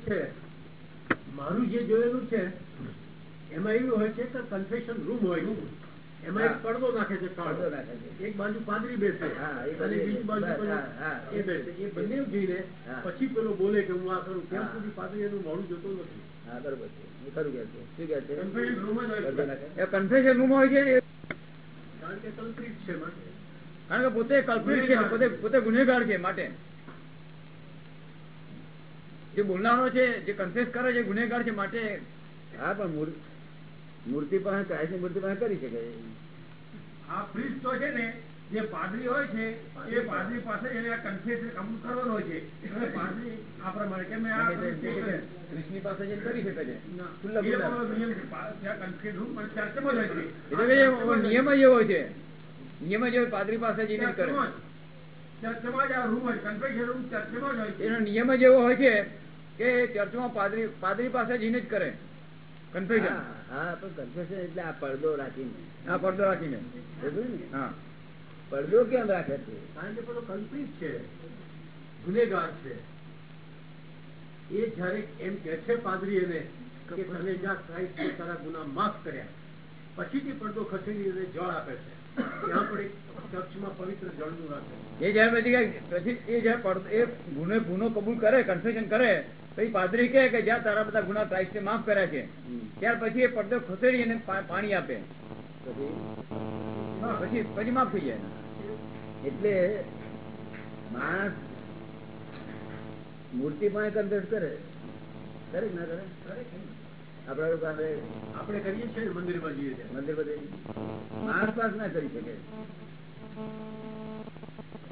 જોયેલું છે. મારું જે જોયેલું છે એમાં એવું હોય છે કે કન્ફેશન રૂમ હોય. એમાં એક પડદો નાખે છે પડદો નાખે છે. એક બાજુ પાદરી બેસે અને બીજી બાજુ બેસે. પેલો હા, હા. એ બેસે. એ બંને જઈને પછી પેલો બોલે કે હું આ કરું. ત્યાં. સુધી પાદરી એનું મોડું જોતો નથી? હા બરોબર છે. ખરું કે છે. શું કે છે? કન્ફેશન રૂમ જ હોય છે. કન્ફેશન રૂમ હોય છે કારણ કે કલ્પિત છે કારણ કે પોતે કલ્પિત છે પોતે પોતે ગુનેગાર છે માટે. જે બોલનારો છે જે કન્ફેસ કરે છે ગુનેગાર છે માટે હા પણ મૂર- મૂર્તિ પાસે કાયમી મૂર્તિ પાસે કરી શકે આ પ્રિસ્ટ તો છે ને જે પાદરી હોય છે એ પાદરી. પાસે એને આ કન્ફેશન કબૂલ કરવાનો હોય છે. પાદરી આ પ્રમાણે કે મેં આ કૃષ્ણની પાસે જઈને કરી શકે છે. નિયમ જ એવો છે. નિયમ જ પાદરી પાસે જઈને જ કરે. એનો નિયમ જ એવો હોય છે કે ચર્ચમાં પાદરી પાદરી પાસે જઈને જ કરે. કન્ફેશન હા પણ કન્ફેશન એટલે આ પડદો રાખીને. હા પડદો રાખીને. હા. પડદો કેમ રાખે છે? કારણ કે પેલો કલ્પિત છે. ગુનેગાર છે. એ જયારે એમ કે છે પાદરી એને કે તમે જા ક્રાઇસ્ટ તારા ગુના માફ કર્યા. પછીથી પડદો ખસેડી જળ આપે છે. ત્યાં પણ એક ચર્ચમાં પવિત્ર જળનું રાખે એ જયારે પછી પછી એ જયારે એ ગુનો ગુનો કબૂલ કરે કન્ફેશન કરે પછી પાદરી કહે કે જ્યાં તારા બધા ગુના ક્રાઇસ્ટે માફ કર્યા છે. ત્યાર પછી એ પડદો ખસેડી અને પાણી આપે. પછી? પછી માફ થઈ જાય. એટલે માણસ મૂર્તિ પણ કન્ફેસ કરે. કરે ના કરે? આપડા આપણે આપણે કરીએ છીએ મંદિરમાં જઈએ છીએ. મંદિર માણસ પાસ ના કરી શકે.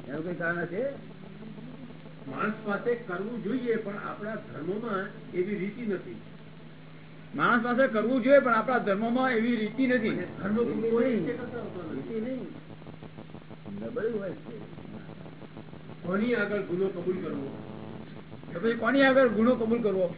એનું કઈ કારણ છે માણસ પાસે કરવું જોઈએ પણ આપણા ધર્મમાં એવી રીતિ નથી. માણસ પાસે કરવું જોઈએ પણ આપણા ધર્મમાં એવી રીતિ નથી. રીતિ નહીં. નબળું હોય છે. કોની આગળ ગુનો કબૂલ કરવો? કોની આગળ ગુનો કબૂલ કરવો?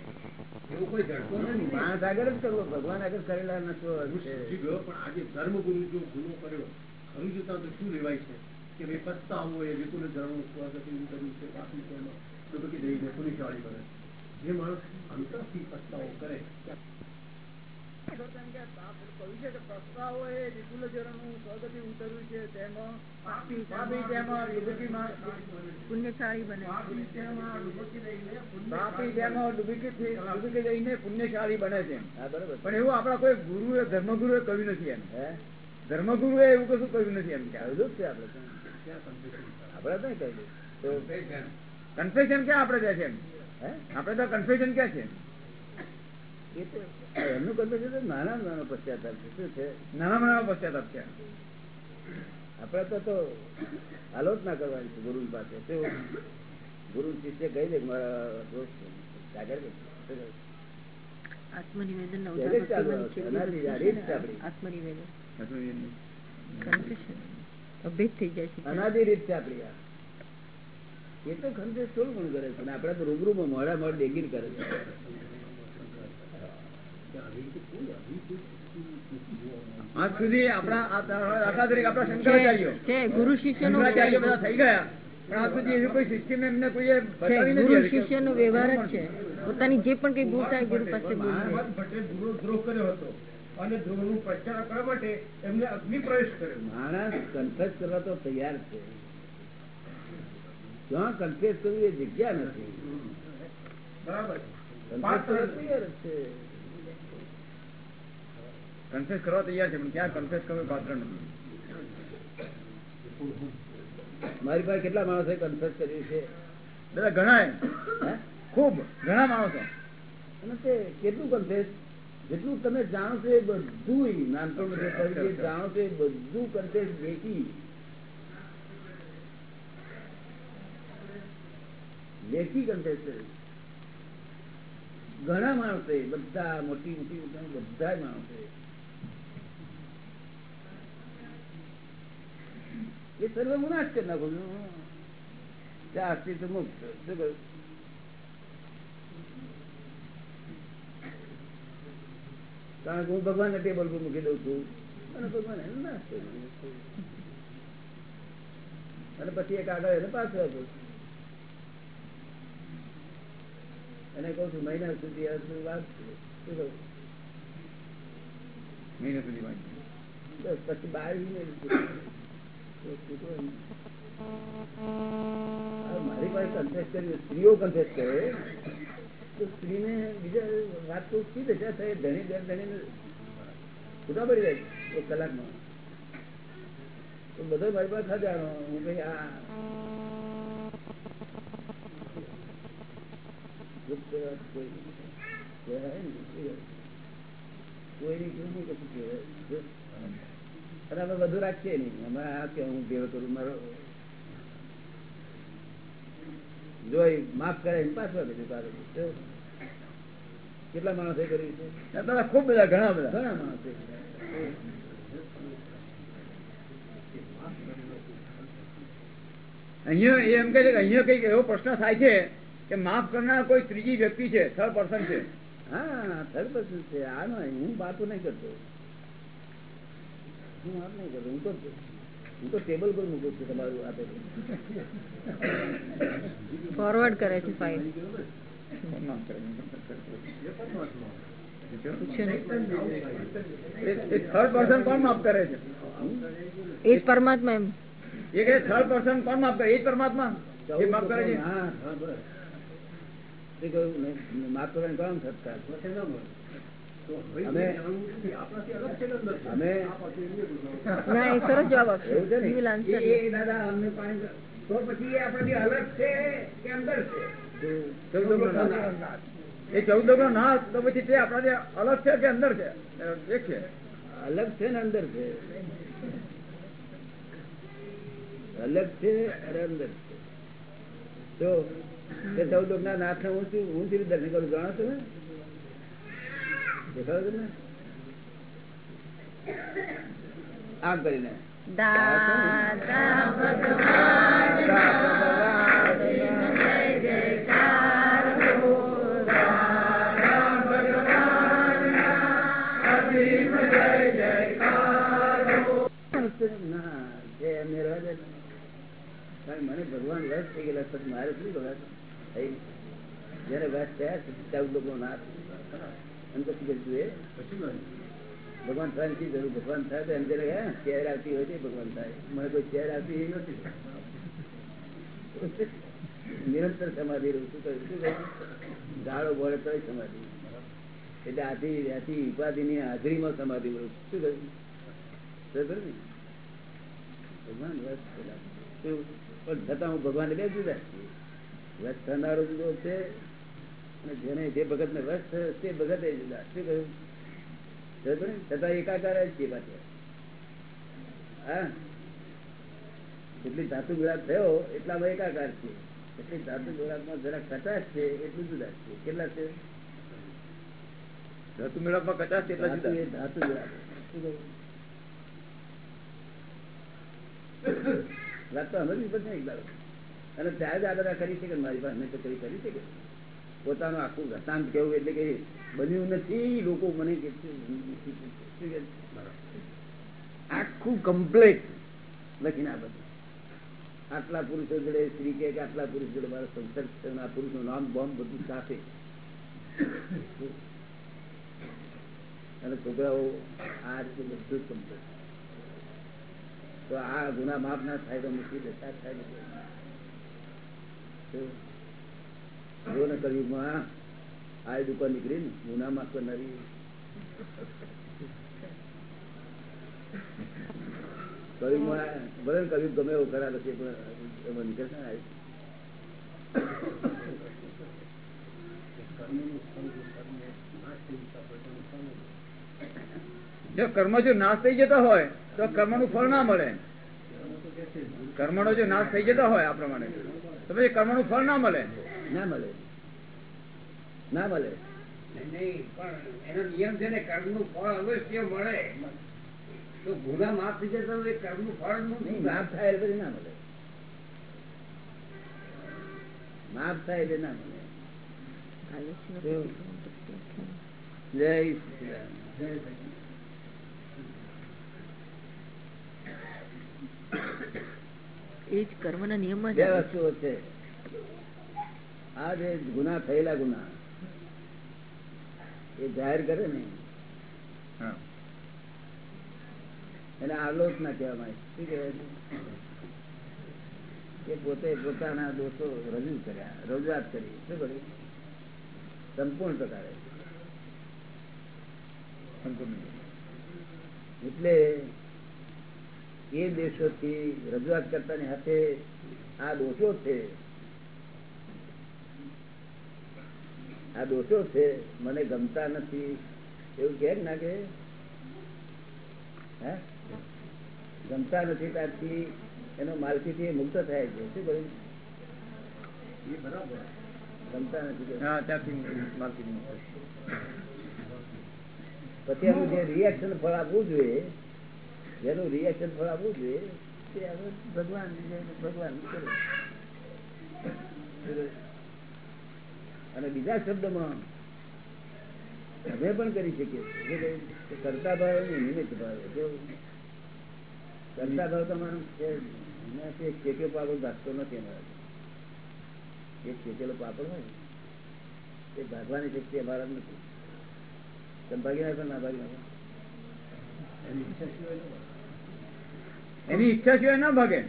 માણસ આગળ જ કરવો ભગવાન આગળ કરેલા નથી પણ આજે ધર્મગુરુ જો ગુનો કર્યો ખરું જોતા તો શું લેવાય છે? કે ભાઈ પસ્તાવો એ વિપુલ ધર્મ કર્યું છે પાપી છે એમાં ડૂબકી દઈને પુનિશાળી કરે જે માણસ અંતરથી પસ્તાવો કરે પુણ્યશાળી બને. છે પણ એવું આપણા કોઈ ગુરુ ધર્મગુરુ એ કહ્યું નથી એમ. હે? એ એવું કશું કહ્યું નથી એમ કે કહેલું છે આપડે આપડે આપણે તો કહી કન્ફેશન ક્યાં આપડે ત્યાં છે એમ? હે? આપણે તો કન્ફેશન ક્યાં છે એમનું કન્ફેશન છે નાના નાનો પશ્ચાતાપ છે. શું છે? નાના નાના પશ્ચાતાપ છે. આપડે તો આલોચના કરવાની છે ગુરુ પાસે. શું ગુરુ શિષ્ય કહી દે મારા દોસ્ત. આગળ? આત્મનિવેદન છે આત્મનિવેદન. કન્ફેશન. કન્ફેશન અભેદ થઈ જાય છે. અનાદિ રીત છે આપડી એ તો ખંડેશ થોડું ઘણું કરે છે. આપડે તો રૂબરૂમાં મોડા મોડ ડેગીર કરે છે. આજ સુધી આપણા દાખલા આપણા શંકરાચાર્યો. છે ગુરુ શિષ્ય શંકરાચાર્ય બધા થઈ ગયા. પોતાની જે પણ કઈ ભૂલ થાય ગુરુ પાસે ગુરુ દ્રોહ કર્યો હતો. અને પ્રચાર કરવા માટે એમને અગ્નિ પ્રવેશ કર્યો. માણસ કન્ફેસ કરવા તો તૈયાર છે. ક્યાં કન્ફેસ કરવું એ જગ્યા નથી. બરાબર. કન્ફેસ કરવા તૈયાર છે. કન્ફેસ કરવા તૈયાર છે પણ ક્યાં કન્ફેસ કરવું પાત્ર નથી. મારી પાસે કેટલા માણસો કન્ફેસ કર્યું છે? બધા ઘણા ખૂબ ઘણા માણસો. અને તે કેટલું કન્ફેસ જેટલું તમે જાણો છો એ બધું નાનપણ જે જાણો છો એ બધું કન્ફેસ લેખી લેખી કન્ફેસ કર્યું. ઘણા માણસે બધા મોટી મોટી બધા માણસે એ સર્વ ગુનાશ કરી નાખો છો ત્યાં અસ્તિત્વ મુક્ત શું કહ્યું? કારણ કે હું ભગવાન ને ટેબલ પર મૂકી દઉં છું અને ભગવાન એને નાશ કરી અને પછી એક આગળ એને પાછળ આપું છું. અને કહું છું મહિના સુધી વાત છે? શું કહું? મહિના સુધી વાત બસ પછી બાવીસ મારી પાસે કન્ફેસ કર્યું સ્ત્રીઓ કન્ફેસ કરે, તો સ્ત્રીને બીજા વાત તો શી દશા થાય? ધણી દર ધણીને છૂટા પડી જાય એક કલાકમાં. તો બધો મારી પાસે ખજાનો હું કઈ આ કહેવાય કોઈની કેવું નહીં. કશું કહેવાય. અને અમે બધું રાખીએ નહીં. અમે આ કે હું ભેગો કરું મારો જોઈ માફ કરે પાછળ પાછું દીધું તારું. કેટલા માણસે કર્યું છે? દાદા ખૂબ બધા ઘણા બધા. ઘણા માણસે. અહીંયા એમ કહે છે કે અહીંયા કંઈક એવો પ્રશ્ન થાય છે કે માફ કરનાર કોઈ ત્રીજી વ્યક્તિ છે થર્ડ પર્સન છે. હા થર્ડ પર્સન છે. આ નહીં હું વાતો નહીં કરતો. હું વાત નહીં કરું હું તો હું તો ટેબલ પર મૂકું છું તમારું આપે ફોરવર્ડ કરે છે ફાઇલ કરે? થર્ડ પર્સન કોણ માફ કરે છે? એ જ પરમાત્મા એમ. એ કે થર્ડ પર્સન કોણ માફ કરે? એ જ પરમાત્મા? એ માફ કરે છે? હા માફ કરવાનું કોણ સત્કાર? એ ને? એ એ એ ચૌદ નો નાશ. એ તો પછી તે આપણાથી અલગ છે કે અંદર છે? એક છે. અલગ છે ને અંદર છે? અલગ છે અને અંદર છે. તો તે ચૌદ ના નાથ હું શું હું શું દર્શન કરું? જાણો છો ને? આમ કરીને. ના ને. મને ભગવાન વસ થઈ ગયેલા પછી મારે શું ભગવાન? જયારે વસ થયા ચૌદ લોકો નાથ. અને પછી કીધું એ ભગવાન થાય નથી જરૂર? ભગવાન થાય તો એમ કે હે ચેર આવતી હોય ભગવાન થાય. મને કોઈ ચેર આવતી નથી. નિરંતર સમાધિ રહું શું કહ્યું શું કહ્યું ગાળો બોળે તો સમાધિ એટલે આથી આથી ઉપાધિની હાજરીમાં સમાધિ રહું શું કહ્યું બરાબર ને? ભગવાન વસ પણ છતાં હું ભગવાન બે જુદા. વસ થનારો જુદો છે અને જેને જે ભગત ને રસ થયો તે ભગત એ જુદા શું કહ્યું? છતાં એકાકાર જ છે પાછો. હા? જેટલી ધાતુ ગુલાબ થયો એટલામાં એકાકાર છે. એટલી ધાતુ ગુલાબમાં જરા કચાશ છે એટલું જુદા છે. કેટલા છે? ધાતુ મેળાપમાં કચાશ છે એટલા જુદા ધાતુ ગુલાબ વાત તો હમણાં પછી એક દાડો. અને ત્યારે જ આ બધા કરી શકે મારી પાસે મેં તો કરી શકે. પોતાનું આખું ઘટાંત કેવું એટલે કે બન્યું નથી લોકો મને? આખું કમ્પ્લેટ લખીને આ બધું. આટલા પુરુષો જોડે સ્ત્રી કે આટલા પુરુષ જોડે મારો સંસર્ગ છે આ પુરુષનું નામ બોમ્બ બધું સાથે. અને છોકરાઓ આ રીતે બધું કમ્પ્લેટ તો આ ગુના માફ ના થાય તો મુશ્કેલ થાય ને. તો જો કલયુગમાં આ દુકાન નીકળી ને ગુના માફ કરનારી જો કર્મ જો નાશ થઈ જતો હોય, તો કર્મનું ફળ ના મળે. કર્મ નો જો નાશ થઈ જતો હોય, આ પ્રમાણે. તો પછી કર્મનું ફળ ના મળે. ના મળે. ના મળે. નહીં પણ એનો નિયમ છે ને કર્મનું ફળ અવશ્ય મળે. તો ગુના માફ થઈ જતા હોય એ કર્મનું ફળ નહીં માફ થાય એટલે ના મળે. માફ થાય એટલે ના મળે. જય શ્રી રામ. એ જ કર્મના નિયમમાં જ. વસ્તુઓ છે. આ જે ગુના થયેલા ગુના એ જાહેર કરે ને એને આલોચના કહેવામાં આવે શું કે પોતે પોતાના દોષો રજૂ કર્યા રજૂઆત કરી. શું કર્યું? સંપૂર્ણ પ્રકારે. સંપૂર્ણ. એટલે એ દેશોથી રજૂઆત કરતાની હાથે આ દોષો છે. આ દોષો છે મને ગમતા નથી. એવું કે ના કે હે? ગમતા નથી ત્યારથી એનો માલકીથી એ મુક્ત થાય છે. શું કહ્યું? એ બરાબર. ગમતા નથી પછી એનું જે રિએક્શન ફળ આપવું જોઈએ જેનું રિએક્શન ફળ આપવું જોઈએ તે હવે ભગવાન ભગવાન અને બીજા શબ્દમાં અમે પણ કરી શકીએ કરતા ભાવ અને નિમિત્ત ભાવ. કેવું કરતા ભાવ તમારો છે એનાથી પાપડ ભાગતો નથી અમારા એક કેકેલો પાપડ હોય એ ભાગવાની શક્તિ અમારા નથી. તમે ભાગી નાખો ના ભાગી નાખો? એની ઈચ્છા સિવાય ના ભાગે.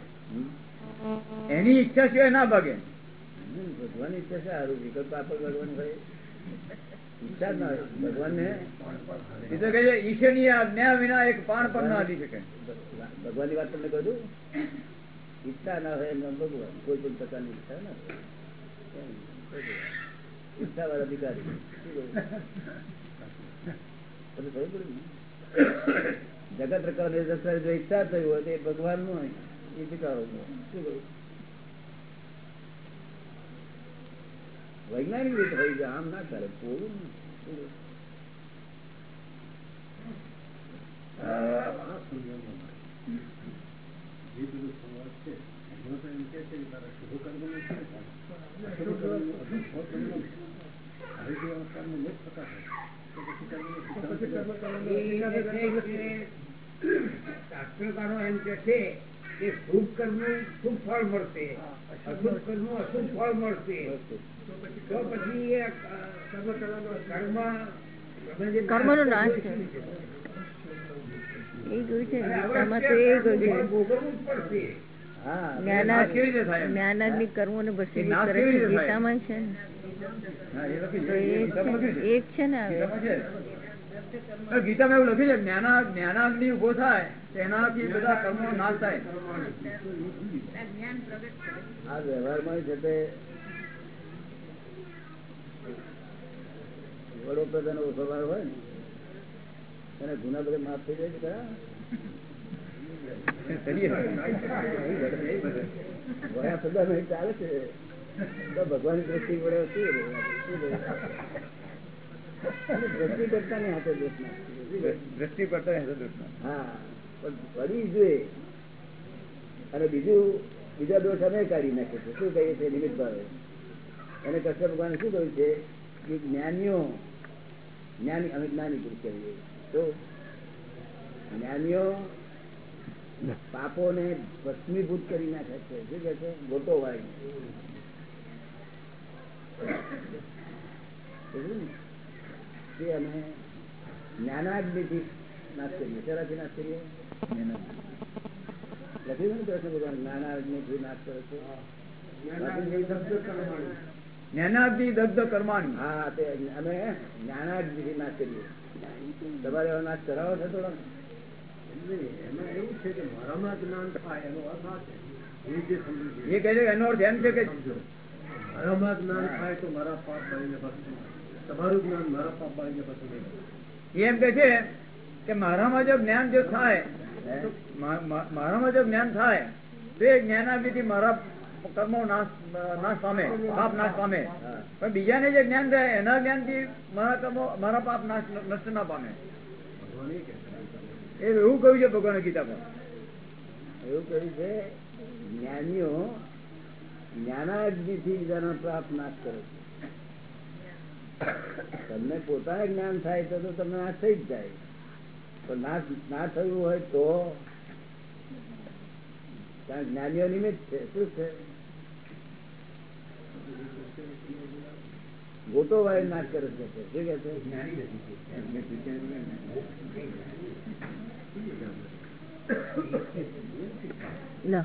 એની ઈચ્છા સિવાય ના ભાગે. ભગવાન ઈચ્છા છે સારું વિકલ્પ આપે ભગવાન ભાઈ ઈચ્છા ના ભગવાન ને એ તો કહે છે ઈશ્વરની આજ્ઞા વિના એક પાણ પણ ના હલી શકે. ભગવાન વાત તમને કહું ઈચ્છા ના હોય એમનો ભગવાન કોઈ પણ પ્રકારની ઈચ્છા ના વાળા અધિકારી. શું કહ્યું? તમને ખબર પડી ને? જગત જો ઈચ્છા થઈ હોય તો એ ભગવાન નો એ અધિકારો શું કહ્યું વૈજ્ઞાનિક રીતે હોય છે આમ ના કરે પોલું ને. શું કહ્યું? આ સંયમમાં જે બધું સંવાદ છે એમાં તો એમ કે છે કે તારા શુભ કર્મનું શું થાય? અશુભ કર્મનું અશુભ ફળ કર્મનું છે. હવે જો આ કર્મ ન થતા હોય તો પછી કર્મનું સિદ્ધાંત શાસ્ત્રકારો એમ કે છે કે શુભ કર્મ શુભ ફળ મળશે. અશુભ કર્મ અશુભ ફળ મળશે. તો પછી એ કર્મ કર્મ નો નાશ. એ જોયું છે ને ગીતામાં તો એ જોયું છે. ભોગવવું કર્મો ને એ નાશ કરે છે ગીતામાં છે ને. એ એ એક છે ને હવે. ગીતામાં. એવું લખ્યું છે જ્ઞાના જ્ઞાનાગ્નિ ઊભો થાય તેનાથી બધા કર્મો નાશ થાય આ વ્યવહારમાં છે તે વડોપ્રધાન ઓછો સ્વભાવ હોય ને એને ગુના બધા માફ થઈ જાય છે ખરા? વડા પ્રધાન ચાલે છે તો ભગવાનની દ્રષ્ટિ વડે શું દ્રષ્ટિ કરતા ને હાથે દોષ નાખે. દ્રષ્ટિ. હા પણ પડી જોઈએ. અને બીજું બીજા દોષ અમે કાઢી નાખે છે. શું કહીએ છીએ? નિમિત્ત ભાવે. અને કૃષ્ણ ભગવાન શું કહ્યું છે? કે જ્ઞાનીઓ જ્ઞાની અમે જ્ઞાની પુરુષ કહીએ. તો જ્ઞાનીઓ પાપોને ભસ્મીભૂત કરી નાખે છે. શું કહે છે? ગોટો વાળી. તે અમે જ્ઞાનાગ્નિથી નાશ કરીએ શેનાથી નાશ કરીએ? ને કૃષ્ણ ભગવાન જ્ઞાનાગ્નિ દગ્ધ કર્માણી. હા એવો છે કે મારામાં જ્ઞાન થાય એનો અર્થ એનો અર્થ એમ છે કે મારામાં જ્ઞાન થાય તો મારા પાપ બાળીને ભસ્મ તમારું જ્ઞાન મારા પાપ બાળીને. એ એમ કે છે કે મારામાં જો જ્ઞાન જો થાય મારામાં જો જ્ઞાન થાય તો એ જ્ઞાનાગ્નિથી મારા કર્મો નાશ નાશ પામે પાપ નાશ પામે. પણ બીજાને જે જ્ઞાન થાય એના જ્ઞાનથી મારા કર્મો મારા પાપ નાશ નષ્ટ ના પામે. એ. એવું કહ્યું છે ભગવાન ગીતામાં એવું કહ્યું છે જ્ઞાનીઓ જ્ઞાનાગ્નિથી બીજાનો પાપ નાશ કરે છે. તમને પોતાને જ્ઞાન થાય તો તમને નાશ થઈ જ જાય. પણ નાશ ના થયું હોય તો કારણ જ્ઞાનીઓ નિમિત્ત છે. શું છે? ગોટો વાળી નાશ કરે છે શું કે છે? લો.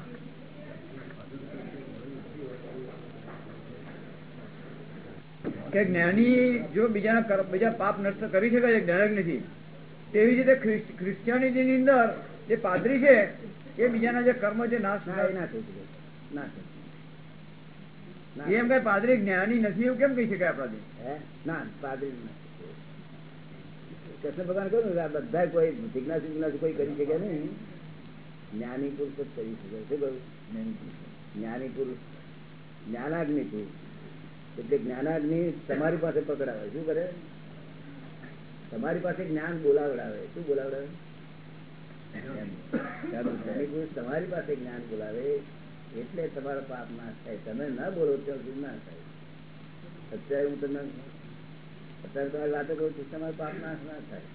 કે જ્ઞાની જો બીજાના બીજા પાપ નષ્ટ કરી શકે છે જ્ઞાનક નથી. તેવી જ રીતે ખ્રિસ- ની અંદર જે પાદરી છે એ બીજાના જે કર્મ જે નાશ થાય. ના એમ કઈ પાદરી જ્ઞાની નથી એવું કેમ કહી શકાય આપણાથી? ના પાદરી કૃષ્ણ ભગવાન કહ્યું ને, બધા કોઈ જિજ્ઞાસુ જિજ્ઞાસુ કોઈ કરી શકે નહીં. જ્ઞાની પુરુષ જ કરી શકે. શું કહ્યું? જ્ઞાની પુરુષ. જ્ઞાનાગ્નિ થી એટલે જ્ઞાનાગ્નિ તમારી પાસે પકડાવે. શું કરે? તમારી પાસે જ્ઞાન બોલાવડાવે. શું બોલાવડાવે? તમારી પાસે જ્ઞાન બોલાવે એટલે તમારો પાપ નાશ થાય. તમે ના બોલો ત્યાં ના થાય. અત્યારે હું તમને અત્યારે તમારી વાતો કહું છું તમારો પાપ નાશ ના થાય.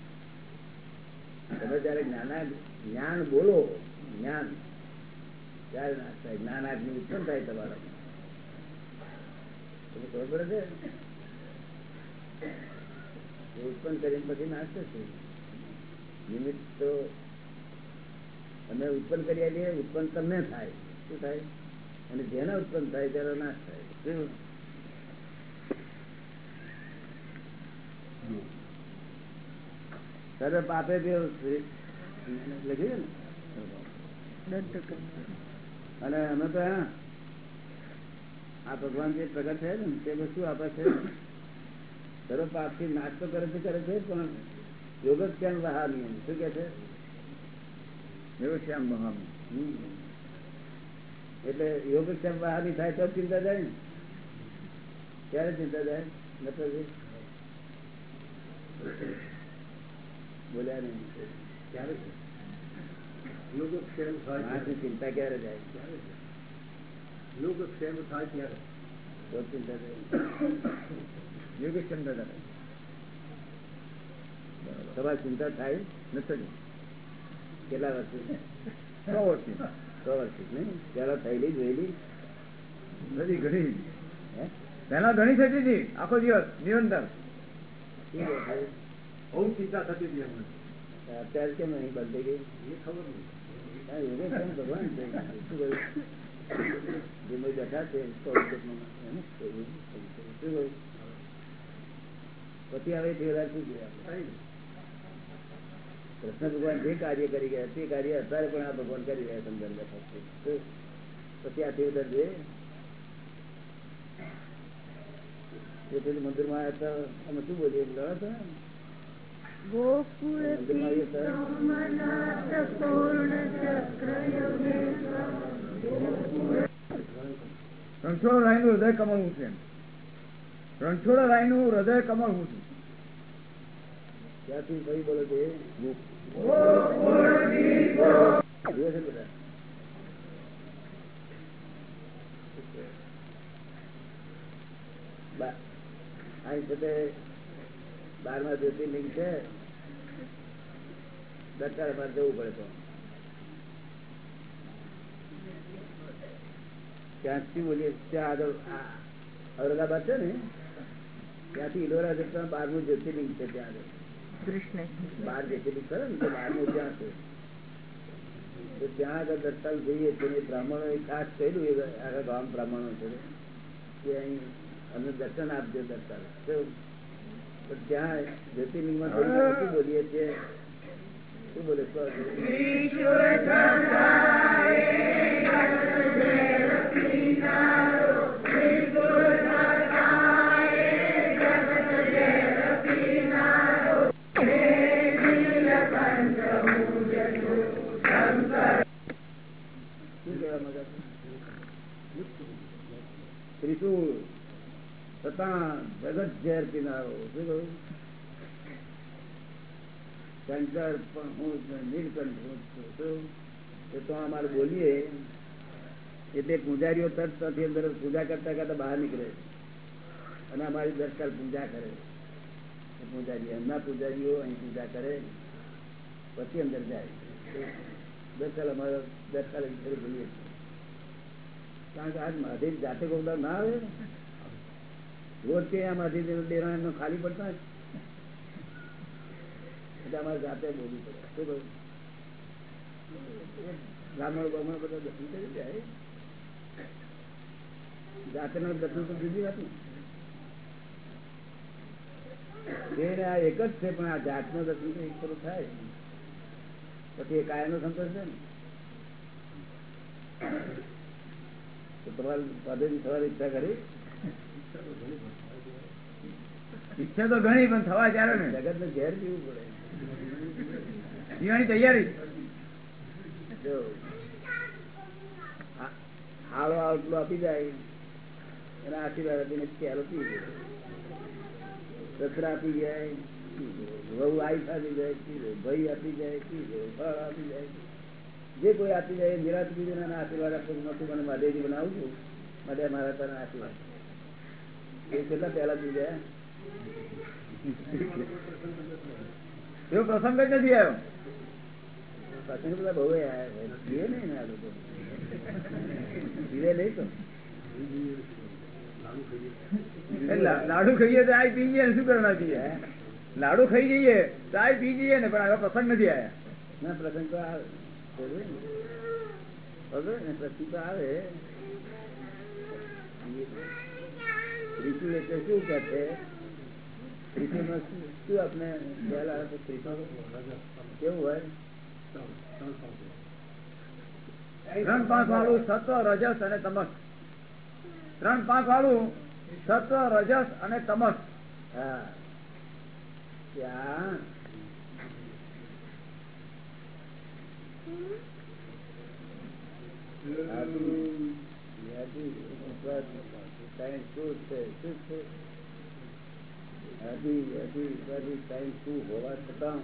તમે જયારે જ્ઞાના જ્ઞાન બોલો, જ્ઞાન, ત્યારે નાશ થાય. જ્ઞાન આજ્ઞા ઉત્પન્ન થાય તમારા ખબર પડે છે? ઉત્પન્ન કરીને પછી નાશ થશે. નિમિત્ત તો અમે ઉત્પન્ન કરી આવીએ ઉત્પન્ન તમને થાય. શું થાય? અને જેના ઉત્પન્ન થાય તેનો નાશ થાય. શું? સર્વ પાપે લખ્યું. ને. અને અમે તો હા, આ ભગવાન જે પ્રગટ થયા છે ને તે બધું શું આપે છે સર્વ પાપથી નાશ તો કરે છે કરે છે પણ યોગક્ષેમ વહામી એમ. શું કે છે એવું શ્યામ મહામી હમ. એટલે યોગક્ષેમ વહામી થાય તો ચિંતા જાય ને ક્યારે ચિંતા જાય નતરજી? બોલ્યા નહીં ક્યારે છે? યોગક્ષેમ થાય માણસની ત્યારે. ચિંતા ક્યારે જાય ક્યારે છે? યોગક્ષેમ થાય ત્યારે તો ચિંતા તમારી થાય નથી કેટલા વર્ષથી સો વર્ષથી સો વર્ષથી નહીં પેલા થયેલી જોયેલી નથી ઘણી પેલા ઘણી થતી હતી આખો દિવસ નિરંતર બહુ ચિંતા થતી હતી અત્યારે કેમ નહીં બંધ થઈ ગઈ એ ખબર નહીં ભગવાન શું કહ્યું જે પછી નહીં. કૃષ્ણ ભગવાન જે કાર્ય કરી ગયા તે કાર્ય અત્યારે પણ આ ભગવાન કરી રહ્યા સમજણ પછી આ દેવદર જોઈએ એ પેલું મંદિરમાં આવ્યા હતા, અમે શું બોલીએ? લડો છો ત્યારે રણછોડ રાયનું હૃદય કમળવું છે એમ. રણછોડ રાયનું હૃદય કમળવું છું ત્યાંથી કઈ બોલો છે છે બધા બા- અહીં છે તે બારમા જ્યોતિર્લિંગ છે દરકાર બાર જવું પડે તો. ત્યાંથી બોલીએ ત્યાં આગળ ઔરંગાબાદ છે ને ત્યાંથી ઇલોરા જતા બારમું જ્યોતિર્લિંગ છે ત્યાં આગળ. કૃષ્ણ. બાર જ્યોતિર્લિંગ કરે ને તો બારમું ત્યાં છે. તો ત્યાં આગળ દર્શન જઈએ તો એ બ્રાહ્મણો એ ખાસ કહ્યું એ આખા ગામ બ્રાહ્મણો છે. કે અહીં અમને દર્શન આપજો તો તો ત્યાં જ્યોતિર્લિંગમાં શું બોલીએ છીએ શું બોલે? ત્રિશુળ. એટલે પૂજારીઓ તરત અંદર પૂજા કરતા કરતા બહાર નીકળે અને અમારી દરકાર પૂજા કરે પૂજારી, એમના પૂજારીઓ અહીં પૂજા કરે પછી અંદર જાય દરકાલ અમારો બોલીએ છીએ. કારણ કે આજ મહાદેવ જાતે ગોદા ના આવે ખાલી પડતા અમારે જાતે બોલવું પડે. શું કહ્યું બ્રાહ્મણ બ્રાહ્મણ બધા દર્શન કરી જાય જાતે ના દર્શન તો જુદી વાત એક જ છે, પણ આ જાત નો દર્શન થાય. પછી એ કાયમ નો સંતોષ છે ને. તો તમારી પદવી થવાની ઈચ્છા કરી. ઈચ્છા તો ઘણી પણ થવા ત્યારે ને. જગત ને ઝેર પીવું પડે. પીવાની તૈયારી. હાળો આટલું આપી જાય. એના આશીર્વાદ આપીને ચાલો પી સસરા આપી જાય વહુ આઈ આપી જાય પી ભાઈ આપી જાય પી ફળ આપી જાય. જે કોઈ આપી જાય નિરાશ પી આશીર્વાદ આપો. નતું મને માધેજી બનાવું છું. મારે મારા તારા આશીર્વાદ. એ કેટલા પહેલા થઈ ગયા? એવો પ્રસંગ જ નથી આવ્યો. પ્રસંગ બધા બહુ છે. નહીં ને આ લોકો. જીવે નહીં તો લાડુ ખાઈએ તો આ પી જઈએ શું કરવા જઈએ? લાડુ ખાઈ જઈએ તો આ પી જઈએ ને પણ આવો પ્રસંગ નથી આવ્યા. ના પ્રસંગ તો આવે. ને. પ્રસંગ તો આવે. ઋતુ એટલે શું કે છે? ઋતુમાં શું શું આપણે ખ્યાલ આવે છે? કેવું હોય? ત્રણ પાંચ વાળું સત્વ રજસ અને તમસ. ત્રણ પાંચ વાળું સત્વ રજસ અને તમસ. હા. ત્યાં સાયન્સ શું હોવા છતાં?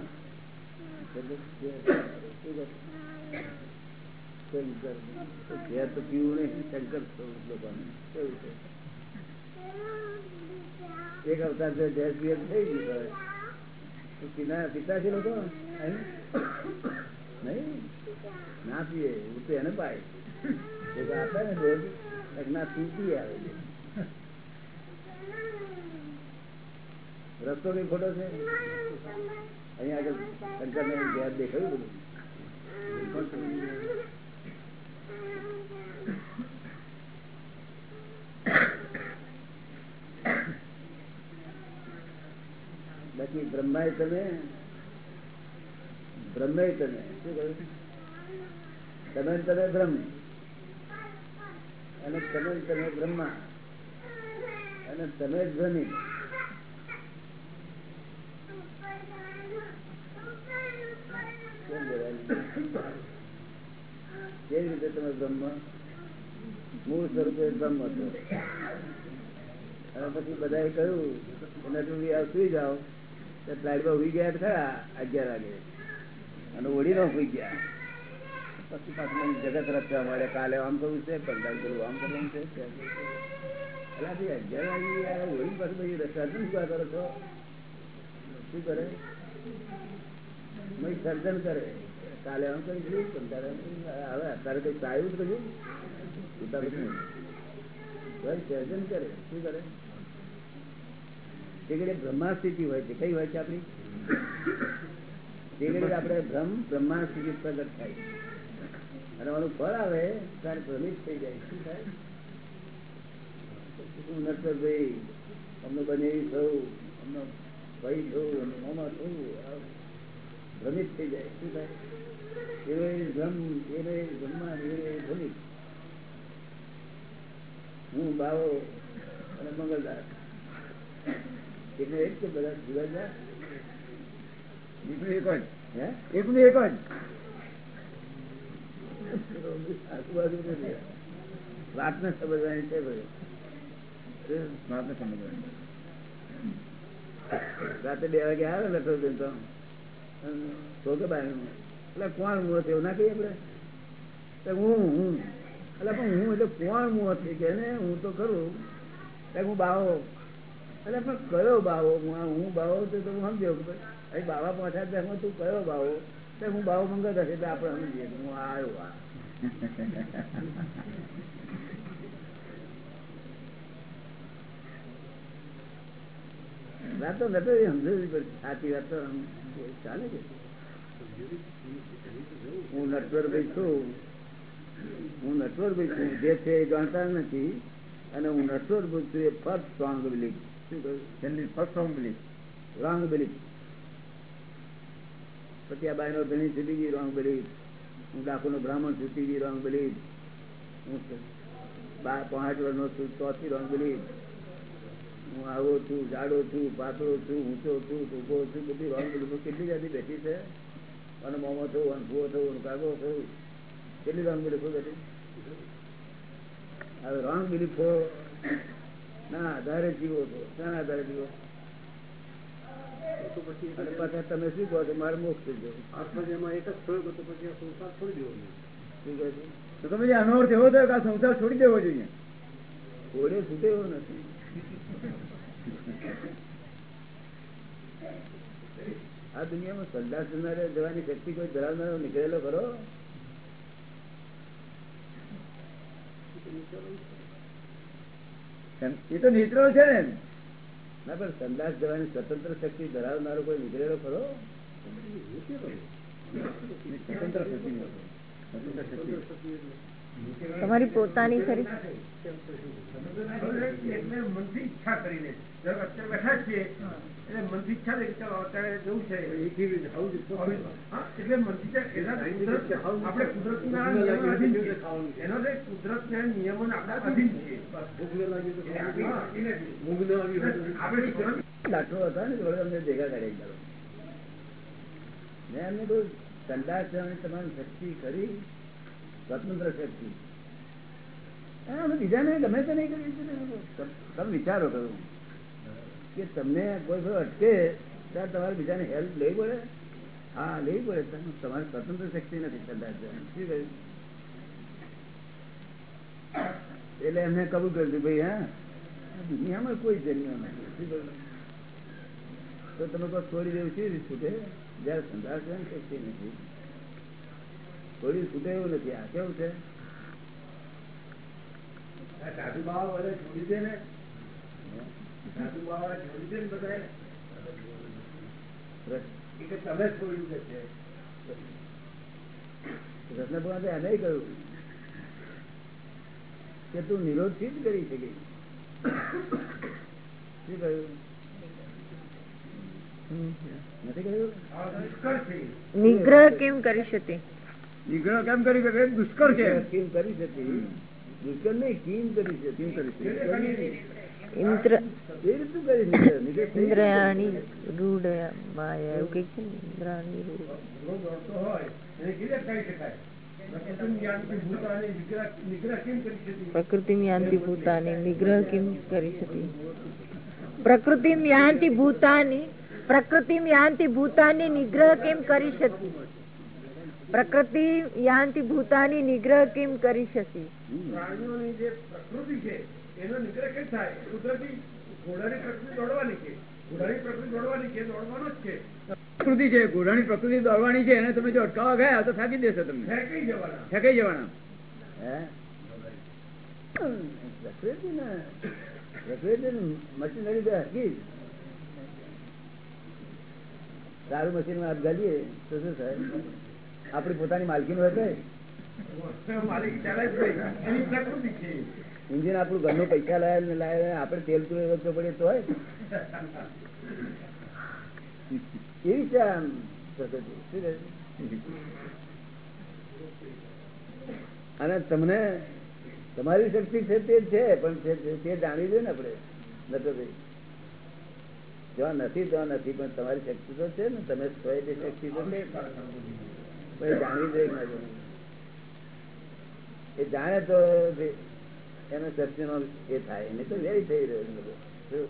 એક અવતાર થઈ ગયું હવે. પીતા અહીં? નહીં? ના પીએ હું તો એને પાય આપે ને રોજ. ના પીતી આવે છે. રસ્તો કઈ ખોટો છે? અહીંયા આગળ શંકર દેખાયું બધું? બાકી બ્રહ્માય તમે બ્રહ્મે તમે શું કહ્યું? તમે તમે બ્રહ્મ. અને તમે તમે બ્રહ્મા. અને તમે નહીં? કેવી રીતે તમે બ્રહ્મ? મૂળ સ્વરૂપે બ્રહ્મ હતો અને પછી બધાએ કહ્યું કે આવ સુઈ જાઓ. તો ફ્લાઇટમાં ઉઈ ગયા ખરા, અગિયાર વાગે. અને ઓળી નો ઉઈ ગયા. પછી પાછું જગત રચવા મળે કાલે આમ કરવું છે પંદર કરવું આમ કરવું છે. તેમ કરવું છે. અલા ભાઈ અગિયાર વાગે યાર ઓળી પછી રચવા શું શું કરો છો? શું કરે? મય સર્જન કરે. કાલે આમ કરીશું પંદર આમ કરીશું. હવે અત્યારે કઈ ચાયું ઘડી બ્રહ્મા સ્થિતિ હોય છે, કઈ હોય છે આપણી? તે ઘડી આપણે બ્રહ્મ બ્રહ્મા સ્થિતિ પ્રગટ થાય. અને મારું ફળ આવે, ત્યારે ભ્રમિત થઈ જાય. શું થાય? શું નટવરભાઈ અમને બનેવી થયું અમને ભાઈ થયું મામા થયું ભ્રમિત થઈ જાય. શું થાય? એ બ્રહ્મ એ બ્રહ્મા એ ભ્રમિત. હું, બાવો અને મંગલદાસ. એટલે એક તો બધા જુદા જુદા એકનું એક જ. હે? એકનું એક જ. નથી. વાતને સમજવાની છે ભાઈ વાતને સમજવાની રાતે બે વાગે આવે લખો તો. તો કે બાય એટલે કોણ મુહ એવું ના કહીએ આપણે? હું હું. એટલે પણ હું એટલે કોણ મુહ છે કે ને હું તો કરું હું બાવો. એટલે પણ કયો બાવો? હું બાવો તો હું સમજો ભાઈ બાવા પહોંચ્યા ત્યાં તું કયો બાવો? હું બાવો મંગાતા હશે એટલે આપણે સમજીએ હું આવ્યો આ. વાત તો સમજવી પડશે સાચી વાત તો ચાલે છે. હું નટવરભાઈ છું. હું નટવરભાઈ છું. જે છે એ જાણતા નથી. અને હું નટવરભાઈ છું એ ફર્સ્ટ સ્ટ્રોંગ બિલીફ શું કહ્યું? Generally first strong belief wrong belief પછી આ બાયનો ધણી છે બીજી રોંગ બિલીફ હું ડાકોરનો બ્રાહ્મણ છું ત્રીજી રોંગ બિલીફ હું પાંચ વર્ષનો છું ચોથી રોંગ બિલીફ હું આવો છું જાડો છું પાતળો છું ઊંચો છું ટૂંકો છું બધી રોંગ બિલીફો કેટલી જાતિ બેઠી છે? અને મોમો થયું અને ભૂવો થયું અને કાગો થયું કેટલી રોંગ બિલીફો બેઠી? હવે રોંગ બિલીફો ના આધારે જીવો છો. ક્યાં આધારે જીવો? તો પછી તમે શું કહો છો? મારે મોક્ષ થઈ જવું આત્મા એમાં એક જ થયો તો પછી આ સંસાર છોડી દેવો જોઈએ. શું કહે છે? તો તમે જે આનો અર્થ એવો થયો કે આ સંસાર છોડી દેવો જોઈએ? કોઈને છૂટે એવો નથી. આ દુનિયામાં સંદાસ સુનારે જવાની શક્તિ કોઈ ધરાવનારો નીકળેલો ખરો? એ તો નિત્રો છે ને. ના પણ સંદાસ જવાની સ્વતંત્ર શક્તિ ધરાવનારો કોઈ નીકળેલો ખરો? સ્વતંત્ર શક્તિ. સ્વતંત્ર શક્તિ. તમારી પોતાની ખરી છે છે? નિયમો અધીન છીએ. એનો જે હતા અમને ભેગા કરી મેં એમને બહુ સંદાસ છે તમારી શક્તિ ખરી સ્વતંત્ર શક્તિ બીજાને ગમે તે નહીં કરી તમે વિચારો કરો. કે તમને કોઈ કોઈ અટકે, ત્યારે તમારે બીજાને હેલ્પ લેવી પડે? હા, લેવી પડે. તમારી સ્વતંત્ર શક્તિ નથી જવાની શું એટલે એમને કબૂલ કર્યું હતું, ભાઈ, હા, દુનિયામાં કોઈ જન્મ નથી તો તમે કોઈ છોડી દેવું છે રીતે? જયારે સંદાસ શક્તિ નથી. છોડી છૂટે એવું નથી. આ કેવું છે? આ સાધુ બાવા વાળા છોડી દે ને. સાધુ બાવા છોડી દે ને બધાએ. કે તમે છોડ્યું કે. છે કૃષ્ણ ભગવાન એને કહ્યું કે તું નિરોધથી જ કરી શકે. શું કહ્યું નથી કહ્યું નિગ્રહ કેમ કરી શકે? નિગ્રહ કેમ કરી શકે? દુષ્કર છે. કિમ કરી શકી. દુષ્કર નહીં કિમ કરી કિમ ઇન્દ્ર એ રીતનું માયા એવું છે ઇન્દ્રાણી હોય એને કરી શકાય? પ્રકૃતિ યાંતિ ભૂતાની નિગ્રહ કેમ કરી શકે? પ્રકૃતિ યાંતિ ભૂતાની પ્રકૃતિ યાંતિ ભૂતાની નિગ્રહ કેમ કરી શકી? પ્રકૃતિ યાંતિ ભૂતાની નિગ્રહ કેમ કરી શકી? પ્રાણીઓની જે પ્રકૃતિ છે એનો નિગ્રહ કેમ થાય? કુદરતી ઘોડાની પ્રકૃતિ દોડવાની છે. ઘોડાની પ્રકૃતિ દોડવાની છે દોડવાનો જ છે. પ્રકૃતિ છે ઘોડાની પ્રકૃતિ દોડવાની છે એને તમે જો અટકાવવા ગયા તો ફેંકી દેશે તમને. ફેંકી જવાના. ફેંકાઈ જવાના. પ્રકૃતિ ને પ્રકૃતિ મશીનરી તો હકી. સારું મશીન વાત ગાલીએ તો શું થાય? આપણી પોતાની માલકીનું હશે માલિક પ્રકૃતિ છે ઇન્જિન આપણું ઘરનું પૈસા લાવે લાવે આપડે તેલ ચૂલો પડે તો એવી છે આમ? અને તમને તમારી શક્તિ છે તે છે પણ તે- જાણવી જોઈએ ને આપણે. નતો ભાઈ જ્યાં નથી ત્યાં નથી પણ તમારી શક્તિ તો છે ને તમે સ્વયં શક્તિ તો છે. જાણવી જોઈએ? એ જાણે તો એનો સત્યનો એ થાય નહીં તો વ્યય થઈ રહ્યો છે બધો. શું?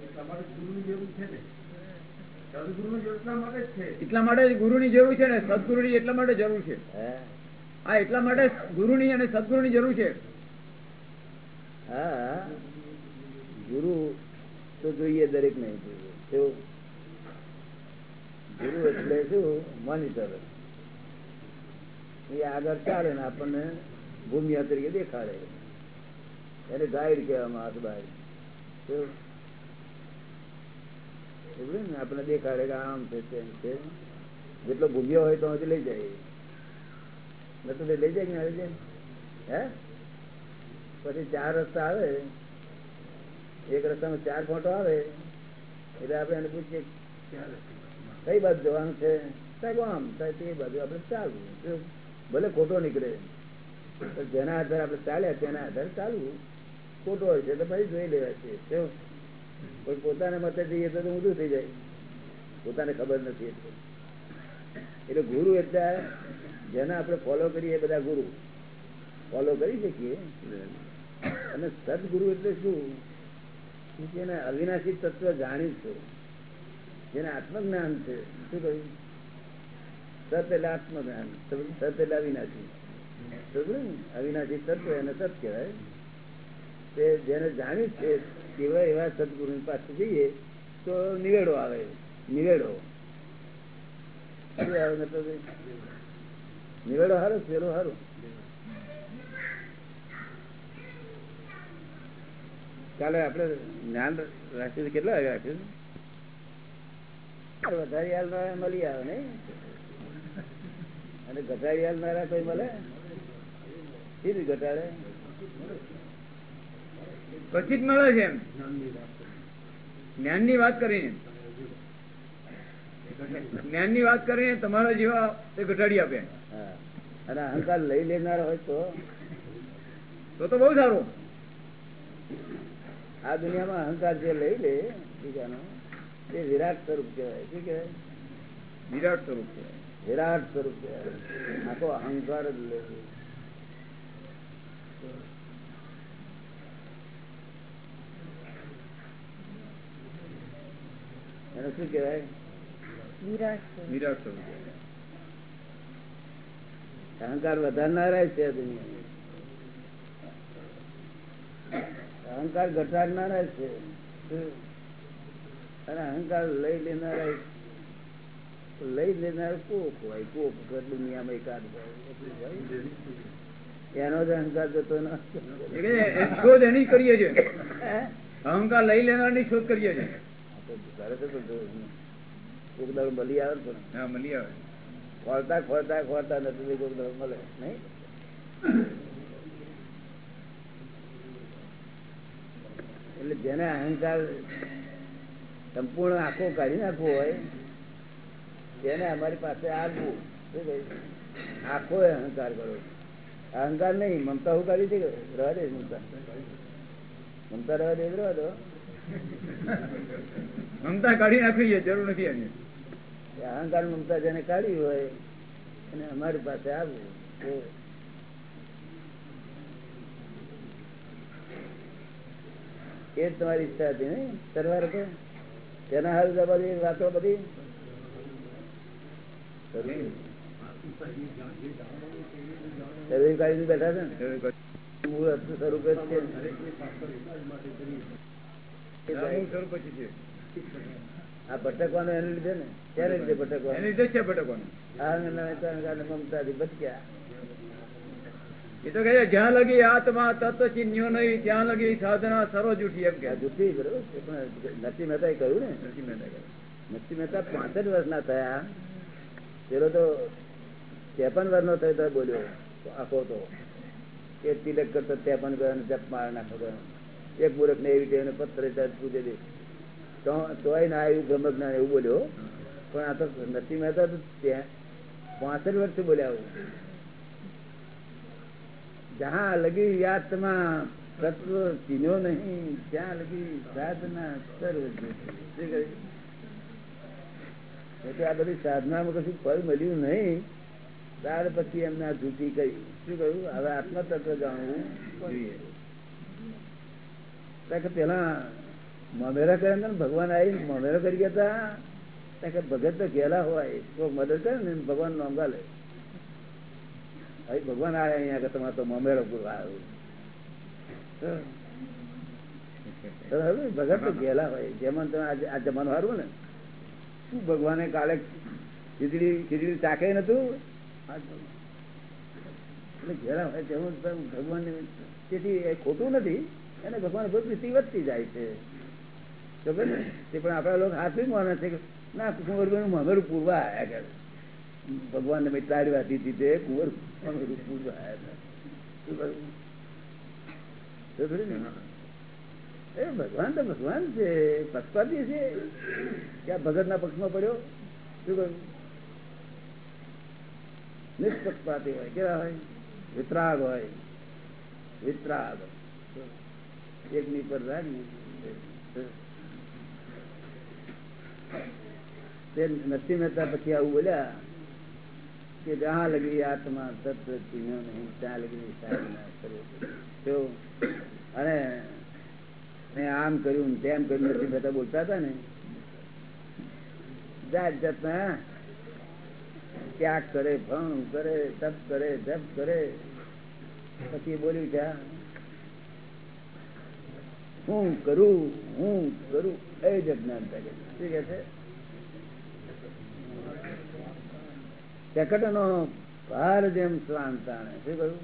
એ ગુરુની જરૂર છે ને સદગુરુની જરૂર એટલા માટે જ છે એટલા માટે ગુરુની જરૂર છે હા એટલા માટે જરૂર છે હે? આ એટલા ગુરુની અને સદગુરુની જરૂર છે હા ગુરુ તો જોઈએ દરેક ને શું ગુરુ એટલે શું? મોનિટર એ આગળ ચાલે ને આપણને ભૂમિયા તરીકે દેખાડે. એને ગાઈડ કહેવામાં આવે આપણે દેખાડે કે આમ છે, તેમ છે. જેટલો ભૂગ્યો હોય તો હજી લઈ જાય. તો લઈ જાય કે ના લઈ જાય? હે? પછી ચાર રસ્તા આવે. એક રસ્તામાં ચાર ફોટો આવે. એટલે આપણે એને પૂછીએ કઈ બાજુ જવાનું છે? આમ સાહેબ બાજુ આપણે ચાલવું. ભલે ખોટો નીકળે જેના આધારે આપણે ચાલ્યા, તેના આધારે ચાલવું. ખોટો હોય છે તો પછી જોઈ લેવા છે. કોઈ પોતાના મતે જઈએ તો ઊંધું થઈ જાય. પોતાને ખબર નથી એટલે. એટલે ગુરુ એટલે જેને આપણે ફોલો કરીએ બધા ગુરુ. ફોલો કરી શકીએ. અને સદગુરુ એટલે શું? જેને અવિનાશી તત્વ જાણ્યું છે. જેને આત્મજ્ઞાન છે, શું કહ્યું? સત એટલે આત્મજ્ઞાન. સત એટલે અવિનાશી. અવિનાશી તત્વ એને સત કહેવાય. તે જેને જાણ્યું છે કેવા એવા સદગુરુ પાસે જઈએ, તો નિવેડો આવે. નિવેડો. નિવેડો હારો પેલો હારો? કાલે આપણે જ્ઞાન રાખ્યું કેટલા વાગે રાખ્યું? વધારે હાલનારા મળી આવે ને અને ઘટાડી હાલનારા કોઈ મળે? સીધી ઘટાડે? પછી જ મળે છે એમ. જ્ઞાનની વાત કરીને. જ્ઞાનની વાત કરીને તમારા જેવા તે ઘટાડી આપે. અને અહંકાર લઈ લેનાર હોય તો? તો તો બહુ સારું. આ દુનિયામાં અહંકાર જે લઈ લે બીજાનો તે વિરાટ સ્વરૂપ કહેવાય. શું કહેવાય? વિરાટ સ્વરૂપ કહેવાય. વિરાટ સ્વરૂપ કહેવાય. આખો અહંકાર જ લે એને શું કહેવાય? વિરાટ વિરાટ સ્વરૂપ છે. અહંકાર વધારનારા છે આ દુનિયા અહંકાર ઘટાડનારા છે? અને અહંકાર લઈ લેનારા લઈ લેનાર કોક હોય કોક દુનિયામાં એકાદ હોય એનો જ અહંકાર જતો ના શોધ એની કરીએ છીએ. અહંકાર લઈ લેનારની શોધ કરીએ છીએ. કોક દાડો મળી આવે ને પણ મળી આવે. ખોરતા ખોરતા ખોરતા નથી કોક દાડો મળે નહીં? એટલે જેને અહંકાર સંપૂર્ણ આખો કાઢી નાખવો હોય તેને અમારી પાસે આવવું શું? આખો અહંકાર કરો. અહંકાર નહીં મમતા હું કાઢી છે રહેવા દે મમતા? મમતા રહેવા દે રહેવા દો. મમતા કાઢી નાખવી જરૂર નથી એની. અહંકાર મમતા જેને કાઢી હોય અને અમારી પાસે આવવું એ જ તમારી ઈચ્છા હતી નહીં? સરવાર તો તેના હાલ બધી વાતો બધી બેઠા છે ને? મૂળ સ્વરૂપે જ આ ભટકવાનું એને લીધે ને? ત્યારે લીધે એની ભટકવાનું લીધે છે ભટકવાનું. આ મમતાથી ભટક્યા. એ તો કહે જ્યાં લગી આત્મા તત્વ ચિહ્ન્યો નહીં ત્યાં લગી સાધના સરો જૂઠી એમ કે આ બરોબર નરસિંહ મહેતાએ કહ્યું ને. નથી મહેતા. નરસિંહ મહેતા પાંસઠ વર્ષના થયા. પેલો તો ત્રેપન વર્ષનો થયો તો બોલ્યો આખો તો. કે તિલક કરતો ત્રેપન વર્ષ જપ માર નાખો. એક મૂર્ખ ને એવી ટેવને પથ્થર પૂજે દે. તો તોય ના આવ્યું બ્રહ્મજ્ઞાન એવું બોલ્યો. પણ આ તો નરસિંહ મહેતા તો ત્યાં પાંસઠ વર્ષથી બોલ્યા આવું जहाँ लगी यात्मा तत्व चिन्हो नहीं जहाँ लगी साधना सर्व એટલે આ બધી સાધનામાં કશું ફળ મળ્યું નહીં. ત્યાર પછી એમને આ જૂઠી કહ્યું શું કહ્યું? હવે આત્મતત્વ જાણવું જોઈએ. કે પેલા મમેરા કર્યા ને ભગવાન આવી મમેરા કરી ગયા હતા કે ભગત તો ગયેલા હોય. કોઈ મદદ કરે ને ભગવાન નોંધા લે. હવે ભગવાન આવ્યા અહીંયા કે તમારે તો મમેરો પૂરવા આવ્યું ભગત તો ગયેલા હોય. જેમાં તમે આ જમાનું હારું ને. શું ભગવાને કાલે ખીચડી ખીચડી ચાકે નતું એટલે ગયેલા હોય તેવું ભગવાન તેથી એ ખોટું નથી. એને ભગવાન ભક્તિ વધતી જાય છે. ખબર ને? તે પણ આપણા લોકો હાથું માને છે કે, ના કુંવરભાઈ મગર પૂરવા આવ્યા કરે. ભગવાન ને તારી દીધી તે કુંવર? એ ભગવાન તો ભગવાન છે પક્ષપાતી છે. ક્યાં ભગત ના પક્ષમાં પડ્યો? શું કહ્યું નિષ્પક્ષપાતી હોય, કેવા હોય? વિતરાગ હોય. વિતરાગ. એકની પર તે નરસિંહ મહેતા પછી આવું બોલ્યા કે જ્યાં લગી આત્મા તત્વ ચિહ્નો નહીં, ત્યાં લગી સાધના કરો અને મેં આમ કર્યું તેમ કર્યું નથી, બધા બોલતા હતા ને. જાત જાતના ત્યાગ કરે, ભણ કરે, તપ કરે, જપ કરે. પછી બોલ્યું ત્યાં હું કરું હું કરું. એ જ અજ્ઞાન થાય શું કે છે? ચકટનો ભાર જેમ તાણે. શું કહ્યું?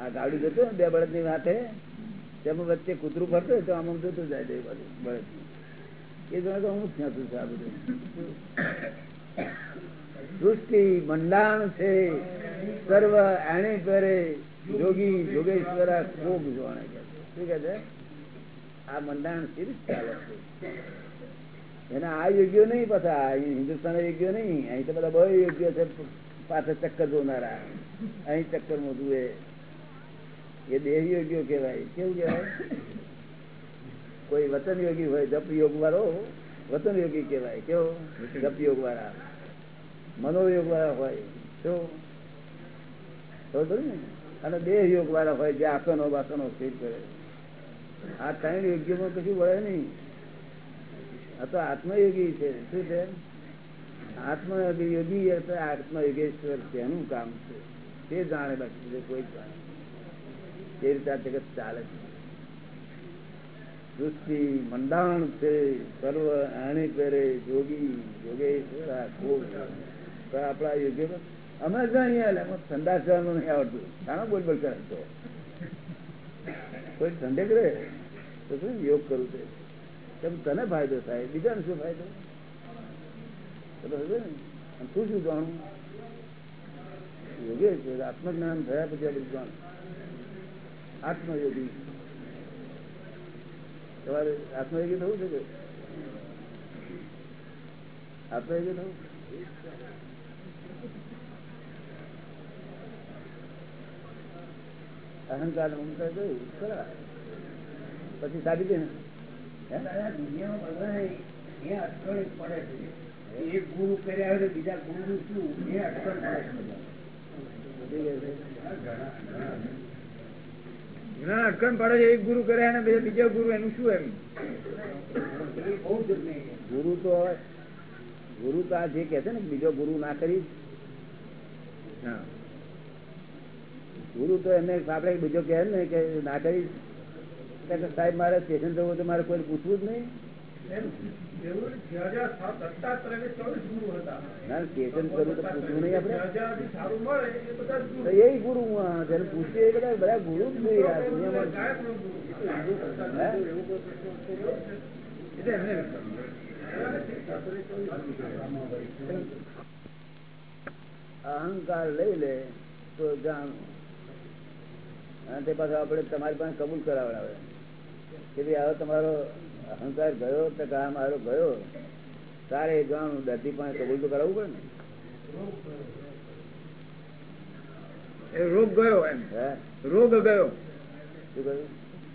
આ ગાડી જતું બે બળદની વાતે તેમાં વચ્ચે કૂતરું ફરતું તો આમ જતું જાય બળદ એ જોડે હું જ નતું આ બધું. સૃષ્ટિ મંડાણ છે, સર્વ એણે કરે, જોગી જોગેશ્વર ખોગ જોણે કે. શું કે છે? આ મંડાણ સ્થિર ચાલે છે. એના આ યોગ્ય નહીં પાછા હિન્દુસ્તાન યોગ્ય નહીં અહીં તો બધા બહુ યોગ્ય છે પાછા ચક્કર જોનારા. અહીં ચક્કર મોટું એ. એ દેહ યોગ્ય કહેવાય. કેવું કહેવાય? કોઈ વતન યોગી હોય જપ યોગ વાળો વતન યોગી કહેવાય. કેવો? જપ યોગ વાળા. મનોયોગ વાળા હોય. શું ને અને દેહ યોગ વાળા હોય જે આસનો બાસનો સ્થિર કરે. આ ત્રણ યોગ્યમાં કશું વળે નહીં. આ તો આત્મયોગી છે. શું છે? આત્મયોગી આત્મયોગેશ્વર છે, એનું કામ છે. તે જાણે બાકી કોઈ જાણે તે રીતે આ જગત ચાલે છે. સૃષ્ટિ મંડાણ છે, સર્વ આણી પહેરે જોગી, જોગેશ્વર, આ તો આપણા યોગ્ય અમે જાણીએ એમાં ઠંડા જવાનું નહીં આવડતું. શાના બોલ બોલ કરે તો? કોઈ ઠંડક રહે તો શું યોગ કરવું છે? તને ફાયદો થાય, બીજાને શું ફાયદો? તો ને? શું જાણું? યોગી છે, આત્મજ્ઞાન થયા પછી આપણે જાણ. આત્મયોગી. તમારે આત્મયોગી થવું છે કે? આત્મયોગી થવું? અહંકાર અહંકાર કયું ખરા. પછી સાબિત ને? હે? દુનિયામાં એ અટકળ પડે છે. એક ગુરુ કર્યા હોય બીજા ગુરુ શું? એ અટકળ પડે છે અટકણ પડે છે. એક ગુરુ કર્યા ને બીજા બીજા ગુરુ એનું શું એમ? બહુ નહીં ગુરુ તો ગુરુ તો આ જે કે છે ને બીજો ગુરુ ના કરી. હા. ગુરુ તો એમને આપડે બીજો કહે ને કે ના કરી. તો કે સાહેબ મારે સ્ટેશન જવું તો મારે કોઈ પૂછવું જ નહીં. અહંકાર લઈ લે તો જાણ. અને તે પાછું આપણે તમારી પાસે કબૂલ કરાવડાવે. કે ભાઈ આવો તમારો અહંકાર ગયો તો હા મારો ગયો. તારે એ જાણું દર્દી પણ કબૂલ તો કરાવવું પડે ને. રોગ ગયો એમ. રોગ ગયો.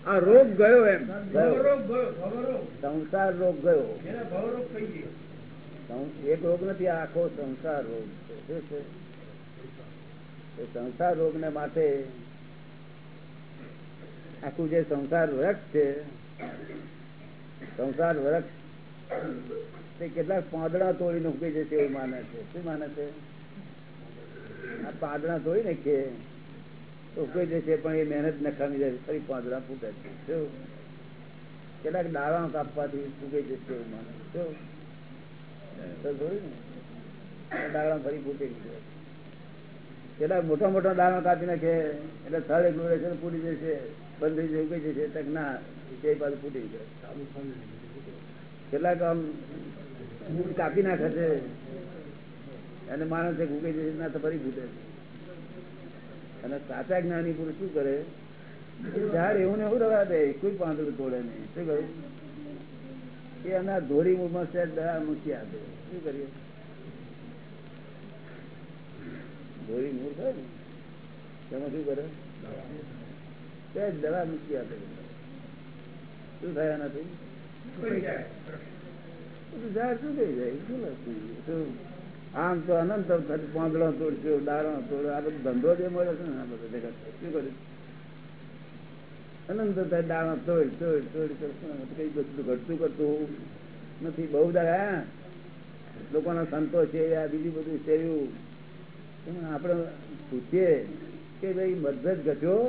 આ રોગ ગયો એમ. સંસાર રોગ ગયો. એક રોગ નથી આખો સંસાર રોગ. છે? સંસાર રોગ ને માટે આખું જે સંસાર વૃક્ષ છે, સંસાર વૃક્ષ તે કેટલાક પાંદડા તોડી ઉગી જશે એવું માને છે. શું માને છે? આ પાંદડા તોડી નાખીએ તો ઉગી જશે, પણ એ મહેનત નખામી જાય ફરી પાંદડા ફૂટે છે. શું? કેટલાક ડાળા કાપવાથી ઉગી જશે એવું માને શું? ડાળા ફરી ફૂટી ગયું કેટલાક મોટા મોટા દાણા કાપી નાખે, એટલે થળ એક પૂરી જશે. બંધ થઈ જવું કઈ જશે ના તે બાજુ ફૂટી જાય. કેટલાક આમ કાપી નાખે છે. અને માણસ એક ઉગે જશે ના તો ફરી ફૂટે અને સાચા જ્ઞાની પુરુષ શું કરે? ઝાડ એવું ને એવું રવા દે, કોઈ પાંદડું તોડે નહીં. શું કહ્યું એ એના ધોરી મૂળમાં સેજ દવા મૂકી આપે. શું કરીએ? ધોરી મૂળ થાય ને? તેમાં શું કરે? દવા મૂકી આપે શું થયા નથી? ઝાડ શું થઈ જાય શું લાગતું? આમ તો અનંત પાંદડો તોડશો દાણો તોડ આ બધું ધંધો જે મળે છે ને આ બધું ભેગા શું કર્યું? અનંત થાય દાણો તોડ તોડ તોડ કરશું કઈ બધું ઘટતું કરતું નથી. બહુ દાડા લોકોના સંતો છે આ બીજું બધું સેવ્યું આપણે પૂછીએ કે ભાઈ મતભેદ ઘટ્યો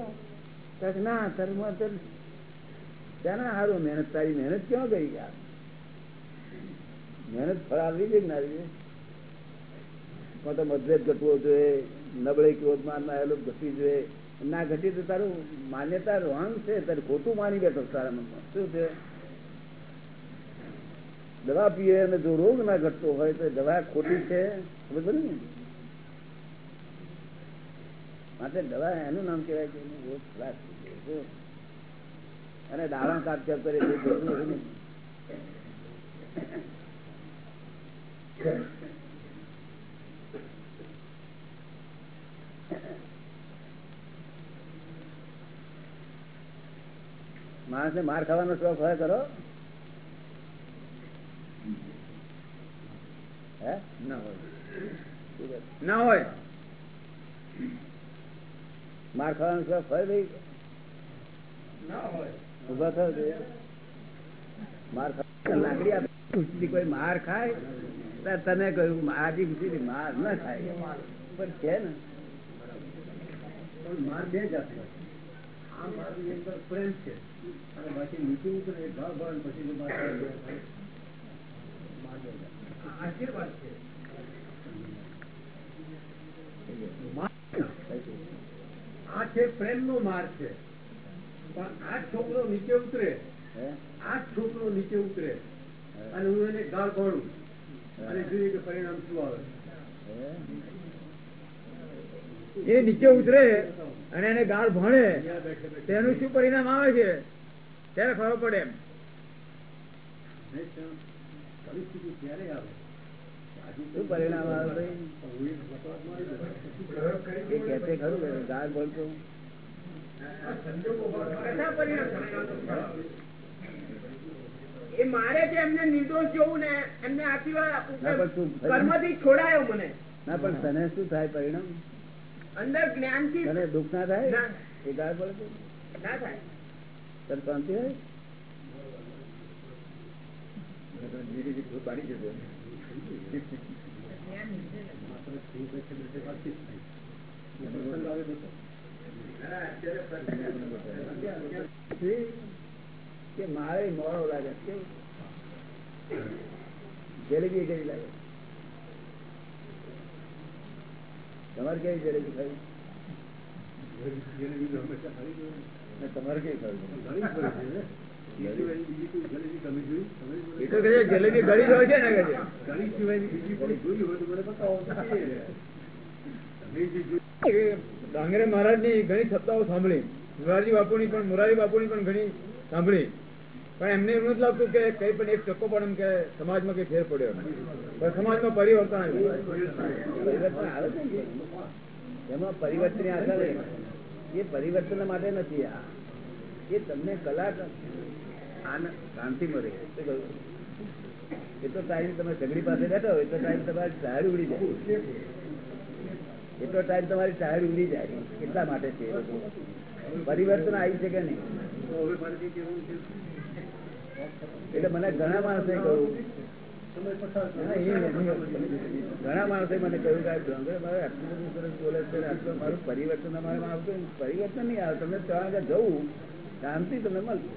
ના ધર્મ તો સારું મહેનત? તારી મહેનત ક્યાં ગઈ યાર? મહેનત ફળ આવી છે ના તો મતભેદ ઘટવો જોઈએ નબળાઈ ક્રોધમાનમાં આવેલો ઘટવી જોઈએ. ના ઘટી તો તારું માન્યતા રોંગ છે, તારે ખોટું માની બેઠો તારા મનમાં. શું છે? દવા પીએ અને જો રોગ ના ઘટતો હોય તો દવા ખોટી છે. ખબર ને? માટે દવા એનું નામ કહેવાય કે એનો ખલાસ થઈ જાય. શું? અને દાણા કાપચાપ કરે છે માણસ ને માર ખાવાનો શોખ હોય કરો હે ના હોય ના હોય માર ખાવાનું શોખ હોય. ભાઈ ઊભા થયો માર લાકડી આપે. કોઈ માર ખાય? તને કહ્યું આજી ખુશી માર ન ખાય. પણ છે ને. માર બે જ આપે આ મારની એક પ્રેમ છે. અને બાકી નીચે ઉતરે ભાવ પછી માર માર આશીર્વાદ છે. માર- આ છે પ્રેમનો માર્ગ છે. પણ આ છોકરો નીચે ઉતરે. આ છોકરો નીચે ઉતરે. અને હું એને ગાળ ભણું અને જોઈએ કે પરિણામ શું આવે? એ નીચે ઉતરે અને એને ગાળ ભણે. તેનું શું પરિણામ આવે છે? ત્યારે ખબર પડે એમ. પરિસ્થિતિ ત્યારે આવે? શું પરિણામ આવે મારી દઉં. એ કહે છે ખરું કે ગાળ બોલતો એ મારે છે એમને નિર્દોષ જોવું ને એમને ના, આશીર્વાદ પણ તું કર્મથી છોડાયો મને. ના પણ તને શું થાય પરિણામ? અંદર જ્ઞાનથી તને દુઃખ ના થાય? એ ગાળ બોલે? ના થાય. તને શાંતિ હોય? બાળી જશે માત્ર સ્ત્રી બેઠે બેઠે વાતચીત થાય. પ્રસંગ આવે તો કે મારે મોડો લાગે કેવું જલેબી કેવી લાગે તમારે કેવી જલેબી ખાવી જલેબી તો હંમેશા ખાવી જોઈએ. ને તમારે કેવી ખાવી ને. ને ડાંગરે મહારાજની ઘણી સત્તાઓ સાંભળી. મોરારી બાપુ ની પણ, મોરારી બાપુની પણ ઘણી સાંભળી. પણ એમને એવું નથી લાગતું કે કઈ પણ એક ચક્કો પણ એમ કે સમાજમાં કઈ ફેર પડ્યો પણ સમાજમાં પરિવર્તન આવ્યું એમાં પરિવર્તન આશા એ પરિવર્તન માટે નથી આ. એ તમને કલાક શાંતિ મળે? એટલો ટાઈમ તમે સગડી પાસે બેઠો એટલો ટાઈમ તમારી ટાયર ઉડી જાય. એટલો ટાઈમ તમારી ટાયર ઉડી જાય. એટલા માટે છે પરિવર્તન આવી છે કે નહીં? એટલે મને ઘણા માણસે કહ્યું. ઘણા માણસે મને કહ્યું કે મારે આટલું બધું સરસ બોલે છે આટલું મારું પરિવર્તન અમારે આવતું પરિવર્તન નહીં આવે. તમે ત્યાં આગળ જવું શાંતિ તમને મળશે